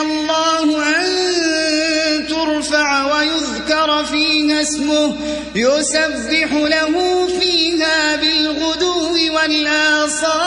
الله أن ترفع ويذكر فيها اسمه يسبح له فيها بالغدو والآصال